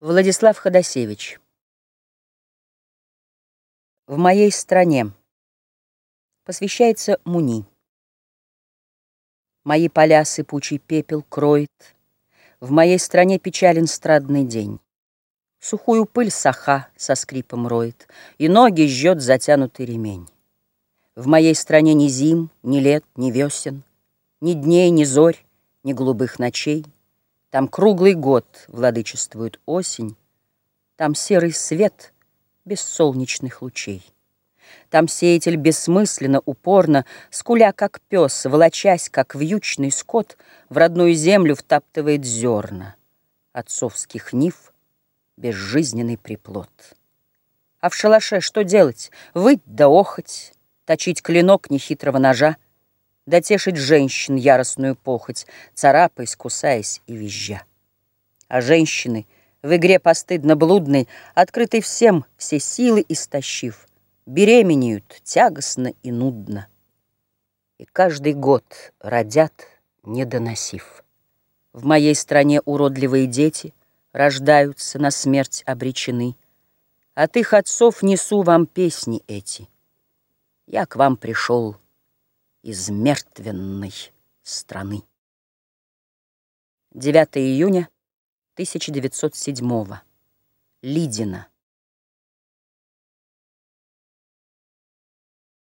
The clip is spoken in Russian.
Владислав Ходосевич В моей стране посвящается Муни. Мои поля сыпучий пепел кроет, В моей стране печален страдный день. Сухую пыль саха со скрипом роет, И ноги жжет затянутый ремень. В моей стране ни зим, ни лет, ни весен, Ни дней, ни зорь, ни голубых ночей — там круглый год владычествует осень, Там серый свет без солнечных лучей. Там сеятель бессмысленно, упорно, Скуля, как пес, волочась, как вьючный скот, В родную землю втаптывает зерна. Отцовских нив безжизненный приплод. А в шалаше что делать? Выть да охоть, Точить клинок нехитрого ножа, Дотешить женщин яростную похоть, Царапаясь, кусаясь и визжа. А женщины в игре постыдно-блудной, Открытой всем, все силы истощив, Беременеют тягостно и нудно. И каждый год родят, не доносив. В моей стране уродливые дети Рождаются, на смерть обречены. От их отцов несу вам песни эти. Я к вам пришел из мертвенной страны. 9 июня 1907 Лидина.